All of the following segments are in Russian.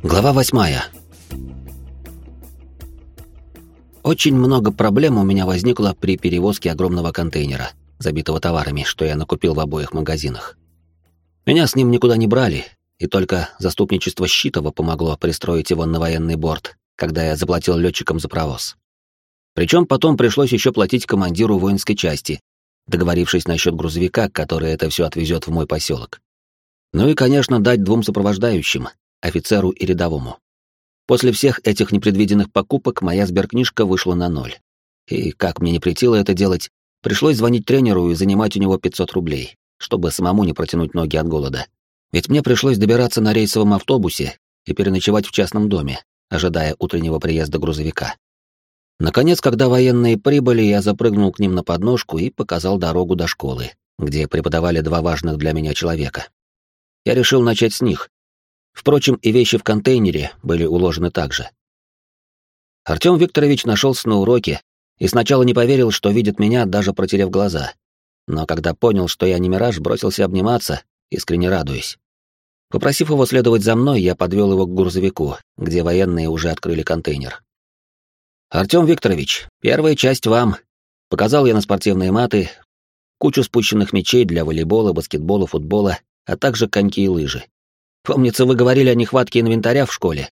Глава восьмая. Очень много проблем у меня возникло при перевозке огромного контейнера, забитого товарами, что я накупил в обоих магазинах. Меня с ним никуда не брали, и только заступничество Щитова помогло пристроить его на военный борт, когда я заплатил летчикам за провоз. Причем потом пришлось еще платить командиру воинской части, договорившись насчет грузовика, который это все отвезет в мой поселок. Ну и, конечно, дать двум сопровождающим, офицеру и рядовому. После всех этих непредвиденных покупок моя сберкнижка вышла на ноль. И, как мне не претило это делать, пришлось звонить тренеру и занимать у него 500 рублей, чтобы самому не протянуть ноги от голода. Ведь мне пришлось добираться на рейсовом автобусе и переночевать в частном доме, ожидая утреннего приезда грузовика. Наконец, когда военные прибыли, я запрыгнул к ним на подножку и показал дорогу до школы, где преподавали два важных для меня человека. Я решил начать с них, Впрочем, и вещи в контейнере были уложены так же. Артём Викторович нашелся на уроке и сначала не поверил, что видит меня, даже протерев глаза. Но когда понял, что я не мираж, бросился обниматься, искренне радуясь. Попросив его следовать за мной, я подвел его к грузовику, где военные уже открыли контейнер. «Артём Викторович, первая часть вам», — показал я на спортивные маты, кучу спущенных мячей для волейбола, баскетбола, футбола, а также коньки и лыжи. Помнится, вы говорили о нехватке инвентаря в школе.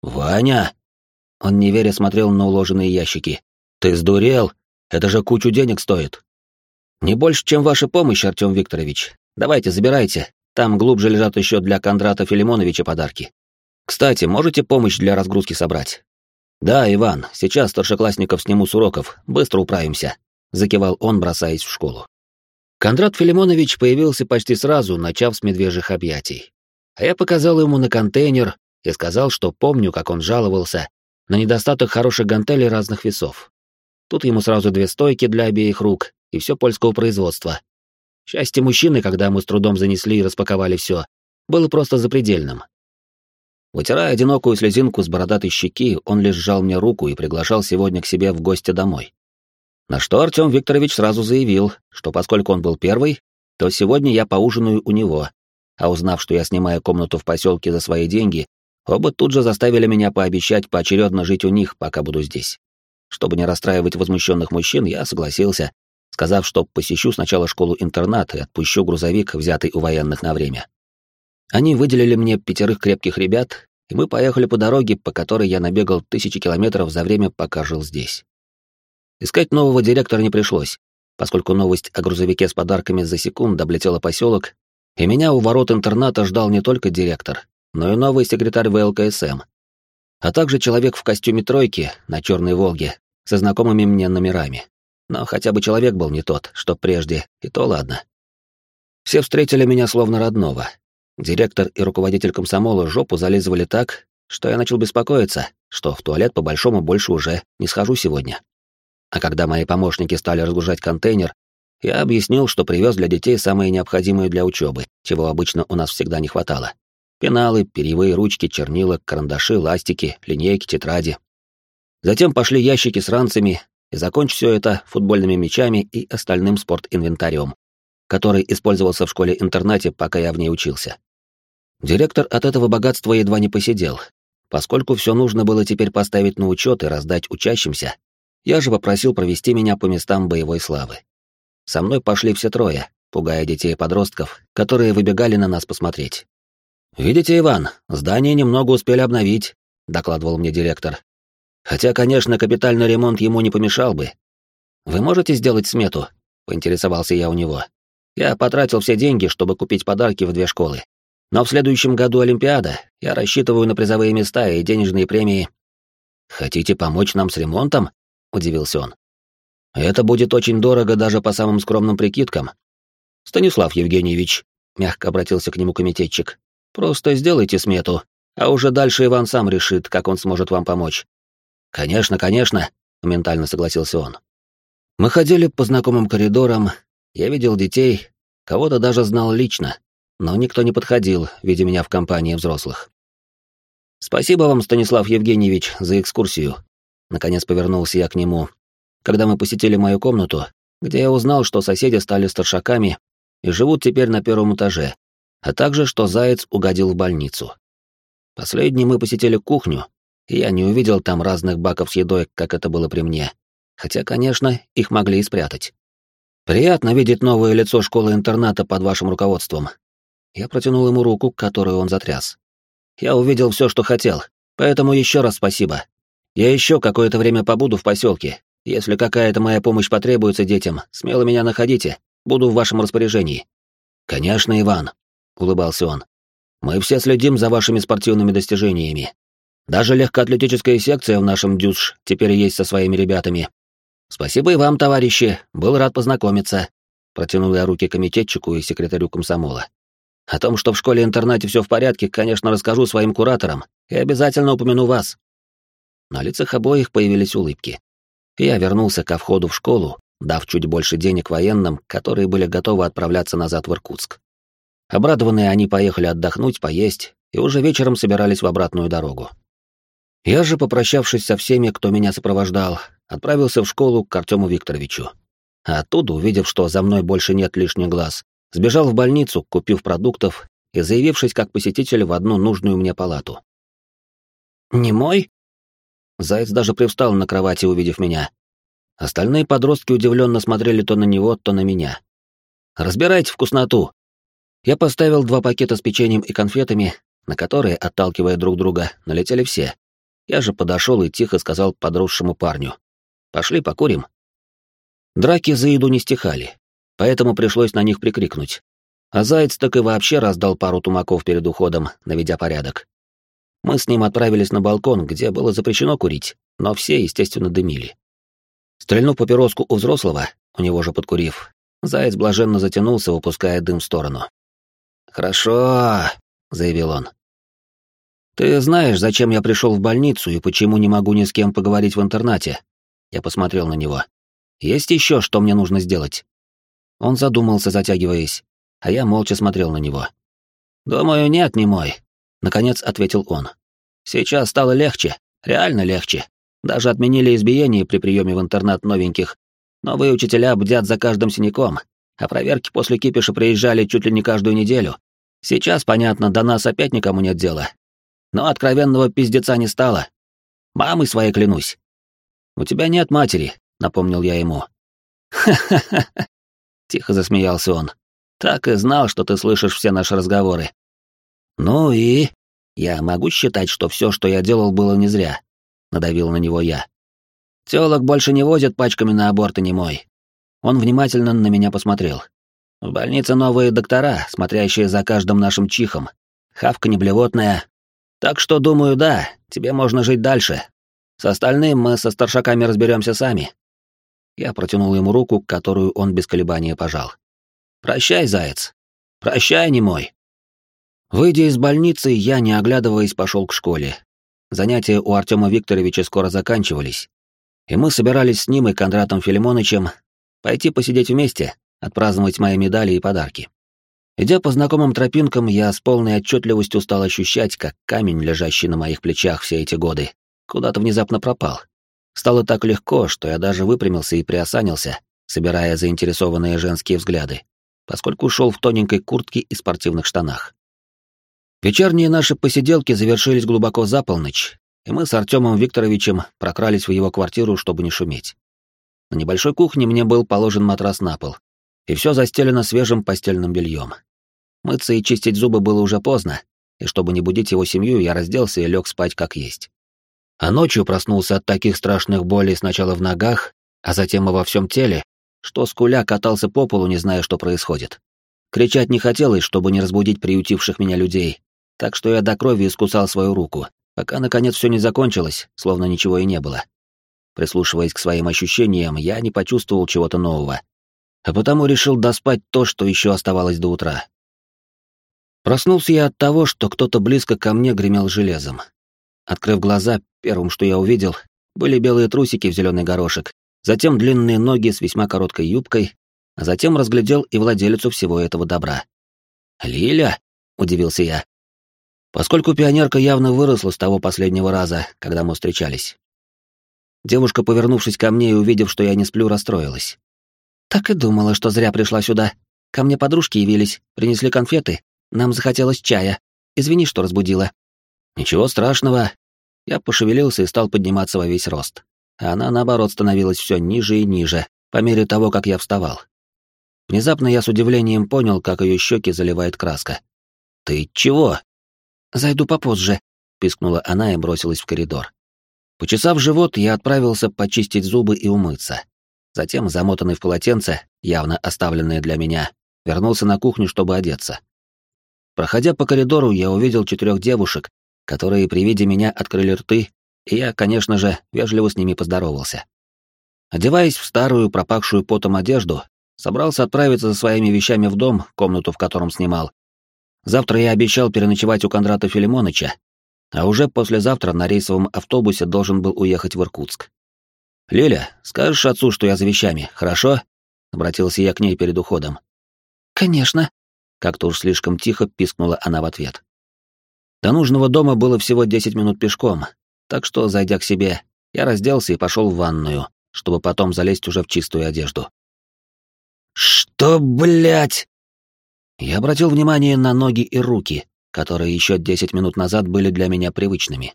Ваня! Он неверя смотрел на уложенные ящики. Ты сдурел? Это же кучу денег стоит. Не больше, чем ваша помощь, Артем Викторович. Давайте, забирайте. Там глубже лежат еще для Кондрата Филимоновича подарки. Кстати, можете помощь для разгрузки собрать? Да, Иван, сейчас старшеклассников сниму с уроков, быстро управимся, закивал он, бросаясь в школу. Кондрат Филимонович появился почти сразу, начав с медвежьих объятий. А я показал ему на контейнер и сказал, что помню, как он жаловался на недостаток хороших гантелей разных весов. Тут ему сразу две стойки для обеих рук и все польского производства. Счастье мужчины, когда мы с трудом занесли и распаковали все, было просто запредельным. Вытирая одинокую слезинку с бородатой щеки, он лишь сжал мне руку и приглашал сегодня к себе в гости домой. На что Артем Викторович сразу заявил, что поскольку он был первый, то сегодня я поужинаю у него, а узнав, что я снимаю комнату в поселке за свои деньги, оба тут же заставили меня пообещать поочередно жить у них, пока буду здесь. Чтобы не расстраивать возмущенных мужчин, я согласился, сказав, что посещу сначала школу-интернат и отпущу грузовик, взятый у военных на время. Они выделили мне пятерых крепких ребят, и мы поехали по дороге, по которой я набегал тысячи километров за время, пока жил здесь. Искать нового директора не пришлось, поскольку новость о грузовике с подарками за секунду облетела поселок и меня у ворот интерната ждал не только директор, но и новый секретарь ВЛКСМ, а также человек в костюме тройки на черной «Волге» со знакомыми мне номерами. Но хотя бы человек был не тот, что прежде, и то ладно. Все встретили меня словно родного. Директор и руководитель комсомола жопу зализывали так, что я начал беспокоиться, что в туалет по-большому больше уже не схожу сегодня. А когда мои помощники стали разгружать контейнер, я объяснил, что привез для детей самое необходимое для учебы, чего обычно у нас всегда не хватало. Пеналы, перьевые ручки, чернила, карандаши, ластики, линейки, тетради. Затем пошли ящики с ранцами, и закончу все это футбольными мячами и остальным спортинвентарем, который использовался в школе-интернате, пока я в ней учился. Директор от этого богатства едва не посидел, поскольку все нужно было теперь поставить на учет и раздать учащимся, я же попросил провести меня по местам боевой славы. Со мной пошли все трое, пугая детей и подростков, которые выбегали на нас посмотреть. «Видите, Иван, здание немного успели обновить», — докладывал мне директор. «Хотя, конечно, капитальный ремонт ему не помешал бы. Вы можете сделать смету?» — поинтересовался я у него. «Я потратил все деньги, чтобы купить подарки в две школы. Но в следующем году Олимпиада, я рассчитываю на призовые места и денежные премии». «Хотите помочь нам с ремонтом?» — удивился он. Это будет очень дорого даже по самым скромным прикидкам. Станислав Евгеньевич, мягко обратился к нему комитетчик, просто сделайте смету, а уже дальше Иван сам решит, как он сможет вам помочь. Конечно, конечно, моментально согласился он. Мы ходили по знакомым коридорам, я видел детей, кого-то даже знал лично, но никто не подходил, видя меня в компании взрослых. Спасибо вам, Станислав Евгеньевич, за экскурсию. Наконец повернулся я к нему, когда мы посетили мою комнату, где я узнал, что соседи стали старшаками и живут теперь на первом этаже, а также, что Заяц угодил в больницу. Последний мы посетили кухню, и я не увидел там разных баков с едой, как это было при мне. Хотя, конечно, их могли и спрятать. Приятно видеть новое лицо школы-интерната под вашим руководством. Я протянул ему руку, которую он затряс. Я увидел все, что хотел, поэтому еще раз спасибо. Я еще какое-то время побуду в поселке. Если какая-то моя помощь потребуется детям, смело меня находите, буду в вашем распоряжении. Конечно, Иван, улыбался он. Мы все следим за вашими спортивными достижениями. Даже легкоатлетическая секция в нашем дюш теперь есть со своими ребятами. Спасибо и вам, товарищи, был рад познакомиться. Протянул я руки комитетчику и секретарю комсомола. О том, что в школе-интернате все в порядке, конечно, расскажу своим кураторам и обязательно упомяну вас. На лицах обоих появились улыбки. Я вернулся ко входу в школу, дав чуть больше денег военным, которые были готовы отправляться назад в Иркутск. Обрадованные они поехали отдохнуть, поесть, и уже вечером собирались в обратную дорогу. Я же, попрощавшись со всеми, кто меня сопровождал, отправился в школу к Артему Викторовичу. А оттуда, увидев, что за мной больше нет лишних глаз, Сбежал в больницу, купив продуктов и заявившись как посетитель в одну нужную мне палату. «Не мой?» Заяц даже привстал на кровати, увидев меня. Остальные подростки удивленно смотрели то на него, то на меня. «Разбирайте вкусноту!» Я поставил два пакета с печеньем и конфетами, на которые, отталкивая друг друга, налетели все. Я же подошел и тихо сказал подросшему парню. «Пошли покурим». Драки за еду не стихали поэтому пришлось на них прикрикнуть. А заяц так и вообще раздал пару тумаков перед уходом, наведя порядок. Мы с ним отправились на балкон, где было запрещено курить, но все, естественно, дымили. Стрельнув папироску у взрослого, у него же подкурив, заяц блаженно затянулся, выпуская дым в сторону. «Хорошо», — заявил он. «Ты знаешь, зачем я пришел в больницу и почему не могу ни с кем поговорить в интернате?» Я посмотрел на него. «Есть еще, что мне нужно сделать?» Он задумался, затягиваясь, а я молча смотрел на него. «Думаю, нет, не мой», — наконец ответил он. «Сейчас стало легче, реально легче. Даже отменили избиение при приеме в интернат новеньких. Новые учителя бдят за каждым синяком, а проверки после кипиша приезжали чуть ли не каждую неделю. Сейчас, понятно, до нас опять никому нет дела. Но откровенного пиздеца не стало. Мамой своей клянусь. «У тебя нет матери», — напомнил я ему. «Ха-ха-ха», Тихо засмеялся он. Так и знал, что ты слышишь все наши разговоры. Ну и... Я могу считать, что все, что я делал, было не зря. Надавил на него я. Телок больше не возят пачками на аборты не мой. Он внимательно на меня посмотрел. В больнице новые доктора, смотрящие за каждым нашим чихом. Хавка неблевотная. Так что, думаю, да, тебе можно жить дальше. С остальным мы со старшаками разберемся сами. Я протянул ему руку, которую он без колебания пожал. «Прощай, заяц! Прощай, не мой!» Выйдя из больницы, я, не оглядываясь, пошел к школе. Занятия у Артема Викторовича скоро заканчивались, и мы собирались с ним и Кондратом Филимонычем пойти посидеть вместе, отпраздновать мои медали и подарки. Идя по знакомым тропинкам, я с полной отчетливостью стал ощущать, как камень, лежащий на моих плечах все эти годы, куда-то внезапно пропал. Стало так легко, что я даже выпрямился и приосанился, собирая заинтересованные женские взгляды, поскольку шел в тоненькой куртке и спортивных штанах. Вечерние наши посиделки завершились глубоко за полночь, и мы с Артемом Викторовичем прокрались в его квартиру, чтобы не шуметь. На небольшой кухне мне был положен матрас на пол, и все застелено свежим постельным бельем. Мыться и чистить зубы было уже поздно, и чтобы не будить его семью, я разделся и лег спать как есть а ночью проснулся от таких страшных болей сначала в ногах, а затем и во всем теле, что скуля катался по полу, не зная, что происходит. Кричать не хотелось, чтобы не разбудить приютивших меня людей, так что я до крови искусал свою руку, пока наконец все не закончилось, словно ничего и не было. Прислушиваясь к своим ощущениям, я не почувствовал чего-то нового, а потому решил доспать то, что еще оставалось до утра. Проснулся я от того, что кто-то близко ко мне гремел железом. Открыв глаза, первым, что я увидел, были белые трусики в зеленый горошек, затем длинные ноги с весьма короткой юбкой, а затем разглядел и владелицу всего этого добра. «Лиля?» — удивился я. Поскольку пионерка явно выросла с того последнего раза, когда мы встречались. Девушка, повернувшись ко мне и увидев, что я не сплю, расстроилась. «Так и думала, что зря пришла сюда. Ко мне подружки явились, принесли конфеты, нам захотелось чая. Извини, что разбудила». Ничего страшного. Я пошевелился и стал подниматься во весь рост. А она, наоборот, становилась все ниже и ниже, по мере того, как я вставал. Внезапно я с удивлением понял, как ее щеки заливает краска. «Ты чего?» «Зайду попозже», — пискнула она и бросилась в коридор. Почесав живот, я отправился почистить зубы и умыться. Затем, замотанный в полотенце, явно оставленное для меня, вернулся на кухню, чтобы одеться. Проходя по коридору, я увидел четырех девушек, которые при виде меня открыли рты, и я, конечно же, вежливо с ними поздоровался. Одеваясь в старую, пропахшую потом одежду, собрался отправиться за своими вещами в дом, комнату в котором снимал. Завтра я обещал переночевать у Кондрата Филимоныча, а уже послезавтра на рейсовом автобусе должен был уехать в Иркутск. «Лиля, скажешь отцу, что я за вещами, хорошо?» — обратился я к ней перед уходом. «Конечно», — как-то уж слишком тихо пискнула она в ответ. До нужного дома было всего 10 минут пешком, так что, зайдя к себе, я разделся и пошел в ванную, чтобы потом залезть уже в чистую одежду. «Что, блядь?» Я обратил внимание на ноги и руки, которые еще 10 минут назад были для меня привычными.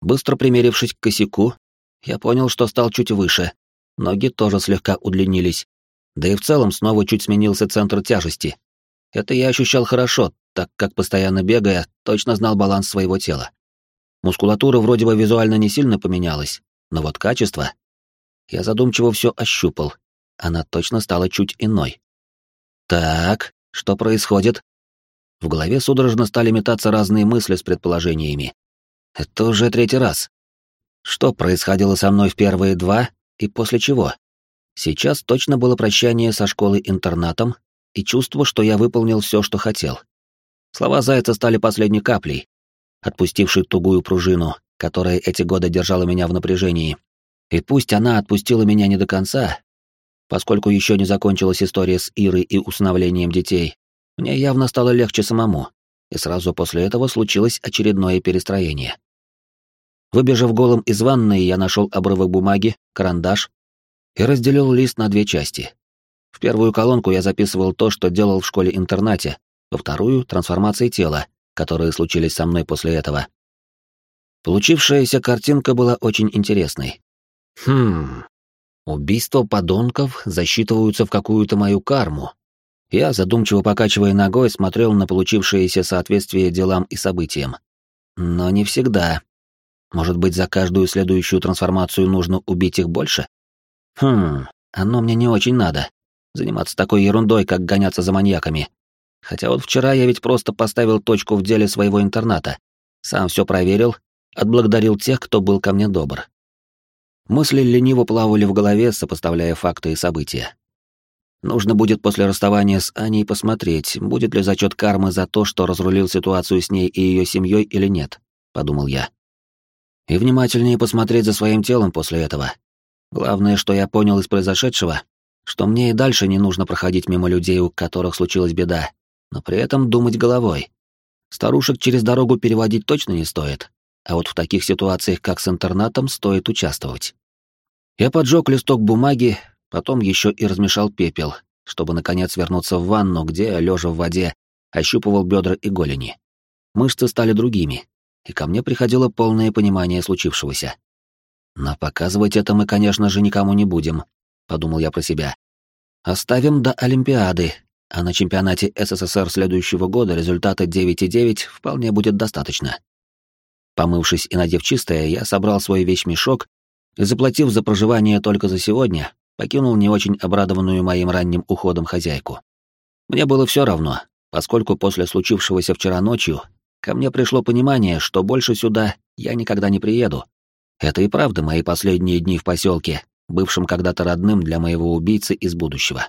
Быстро примерившись к косяку, я понял, что стал чуть выше, ноги тоже слегка удлинились, да и в целом снова чуть сменился центр тяжести. Это я ощущал хорошо, так как, постоянно бегая, точно знал баланс своего тела. Мускулатура вроде бы визуально не сильно поменялась, но вот качество... Я задумчиво все ощупал. Она точно стала чуть иной. Так, что происходит? В голове судорожно стали метаться разные мысли с предположениями. Это уже третий раз. Что происходило со мной в первые два и после чего? Сейчас точно было прощание со школой-интернатом и чувство, что я выполнил все, что хотел. Слова Зайца стали последней каплей, отпустившей тугую пружину, которая эти годы держала меня в напряжении. И пусть она отпустила меня не до конца, поскольку еще не закончилась история с Ирой и усыновлением детей, мне явно стало легче самому, и сразу после этого случилось очередное перестроение. Выбежав голым из ванной, я нашел обрывок бумаги, карандаш и разделил лист на две части. В первую колонку я записывал то, что делал в школе-интернате, во вторую — трансформации тела, которые случились со мной после этого. Получившаяся картинка была очень интересной. Хм, убийства подонков засчитываются в какую-то мою карму. Я, задумчиво покачивая ногой, смотрел на получившееся соответствие делам и событиям. Но не всегда. Может быть, за каждую следующую трансформацию нужно убить их больше? Хм, оно мне не очень надо. Заниматься такой ерундой, как гоняться за маньяками. Хотя вот вчера я ведь просто поставил точку в деле своего интерната. Сам все проверил, отблагодарил тех, кто был ко мне добр. Мысли лениво плавали в голове, сопоставляя факты и события. Нужно будет после расставания с Аней посмотреть, будет ли зачет кармы за то, что разрулил ситуацию с ней и ее семьей или нет, подумал я. И внимательнее посмотреть за своим телом после этого. Главное, что я понял из произошедшего, что мне и дальше не нужно проходить мимо людей, у которых случилась беда, но при этом думать головой. Старушек через дорогу переводить точно не стоит, а вот в таких ситуациях, как с интернатом, стоит участвовать. Я поджег листок бумаги, потом еще и размешал пепел, чтобы наконец вернуться в ванну, где, лежа в воде, ощупывал бедра и голени. Мышцы стали другими, и ко мне приходило полное понимание случившегося. Но показывать это мы, конечно же, никому не будем, подумал я про себя. Оставим до Олимпиады, а на чемпионате СССР следующего года результата 9,9 вполне будет достаточно. Помывшись и надев чистое, я собрал свой вещмешок и, заплатив за проживание только за сегодня, покинул не очень обрадованную моим ранним уходом хозяйку. Мне было все равно, поскольку после случившегося вчера ночью ко мне пришло понимание, что больше сюда я никогда не приеду. Это и правда мои последние дни в поселке, бывшем когда-то родным для моего убийцы из будущего.